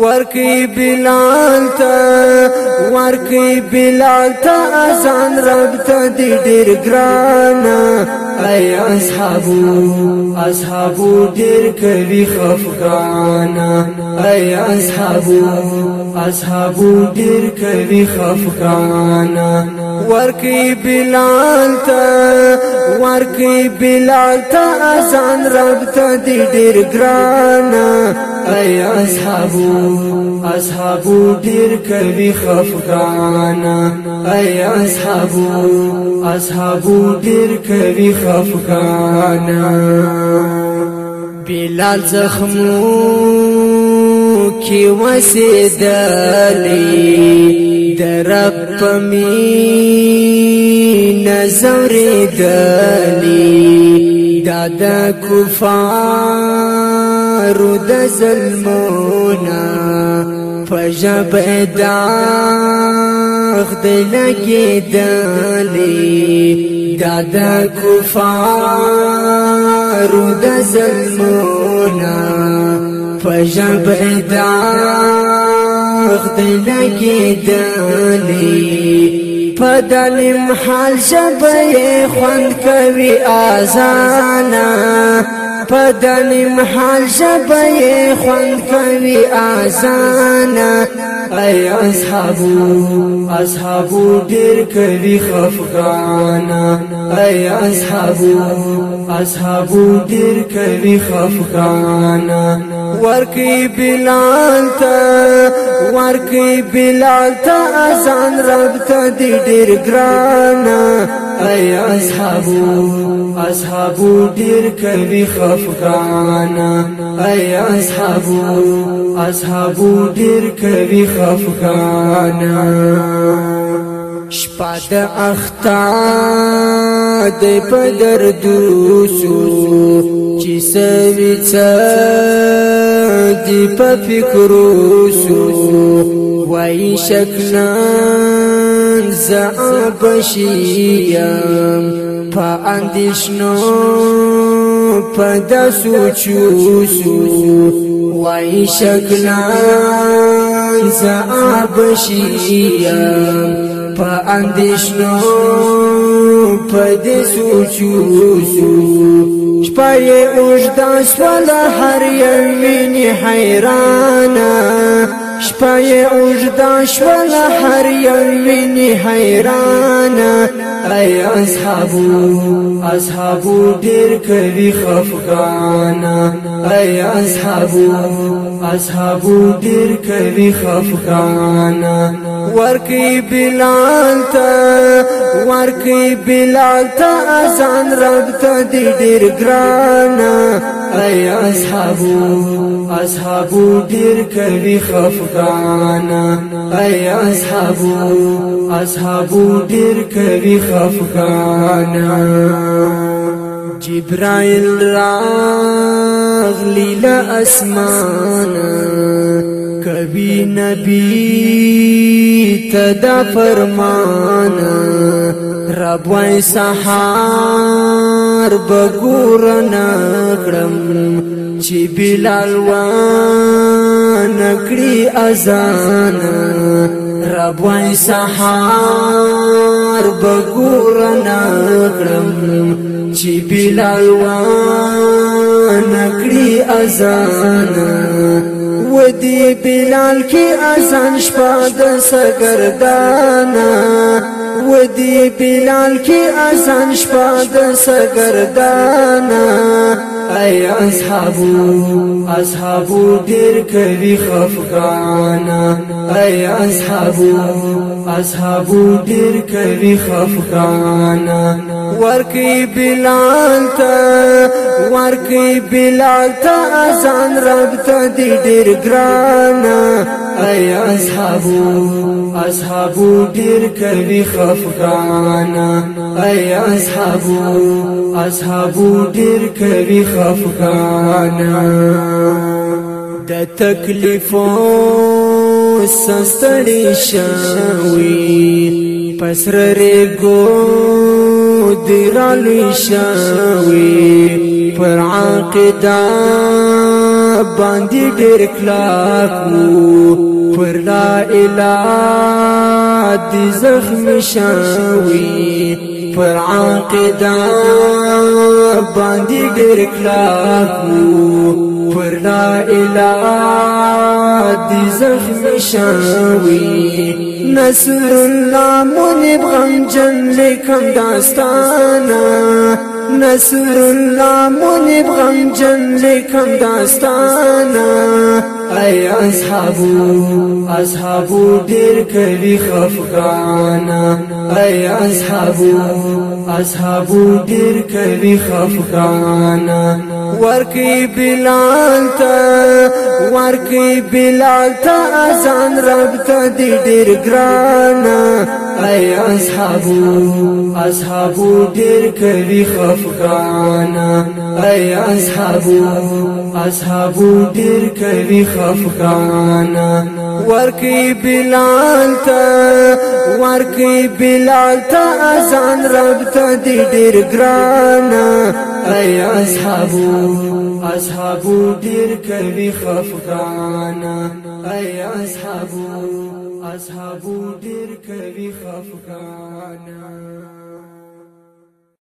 ورکی بلال تا ورکی بلال تا ازان رب تا دی دیر گرانا ای اصحابو اصحابو دیر کوي خفقانا ای اصحابو اصحابو دیر کوي خفقانا ورکی بلال تا مار کی بلال تا اذان رب ته دی ډیر ګران اي اصحابو اصحابو ډیر کوي خفقان اي اصحابو اصحابو ډیر کوي خفقان بلال زخمو کی وسیدلی درب پمین زوریدلی د کفار د ظلمونا فجب داغ لگی دلی دا دا کفار د ظلمونا فجب داغ لگی دلی پدلم حال شبه خوند کوي آزانا په دنیم حال شبې خوند کوي آسانا اي اصحابو اصحابو ډیر کوي خفقانا اي اصحابو اصحابو ډیر کوي خفقانا ورکی بلال ته ورکی بلال ته اذان رب ته ډیر ګرانا ای اصحابو اصحابو ډیر کوي خفقان ای اصحابو اصحابو ډیر کوي خفقان شپد اختا د بدر دوسو چې سوي دی په فکر وسو وای شکنا نن زعبشیم پا اندیشنو پا دسو چوسو وای شکلان زعبشیم پا اندیشنو پا دسو چوسو شپای اوجدان سوالا هر یمین حیرانا شپه اوږدا شول هر یو ویني حیران ای اصحابو اصحابو ډیر کوي خفقان ای اصحابو اصحابو ډیر کوي خفقان ورکی بلال تا ورکی بلال تا اذان رب ته ډیر ګران ای اصحابو اصحابو دیر کوي خفقان ای اصحابو اصحابو دیر کوي خفقان جبرائیل راغلی لاسمان کوي نبی تدا فرمانه کتاب وای سحار بګور نکړم چې بلال وان کړی اذان رب وای سحار بګور نکړم چې بلال وان کړی اذان ودی بلال کی اذان شپه د سرګردانا ودی بلال کی آسان شپا د سگردانا ای اصحابو اصحابو دیر کوي خفقانا ای اصحابو اصحابو دیر کوي خفقانا ورکی بلال تا ورکی بلال تا ازان رب تا دی دیر گرانا ای اصحابو اصحابو ډیر کوي خفقان اي اصحابو اصحابو ډیر کوي خفقان د تکلیفو سستړی شوي پسر رګو دیرالوي شوي پر عاقدان باندې ډېر کلاک وو پر لا اله د زخم شاوي پر عقیده باندې ډېر کلاک وو پر لا اله د زخم شاوي نصر الله مونږ غم جن لیکم داستانه نصر الله منیب غم جن لیکم داستانا ای اصحابو اصحابو دیر کوي خفقانا ای اصحابو اصحابو دیر کوي خفقانا ورکی بلال تا ورکی بلال تا اذان رب ته دی ډیر ګران اي اصحابو اصحابو ډیر کوي خفقان ای اصحابو اصحابو دیر کوي خفقان ورکی بلال تا ورکی بلال تا اذان رب ته دی ډیر ګران ای اصحابو اصحابو دیر کوي خفقان ای اصحابو اصحابو دیر کوي خفقان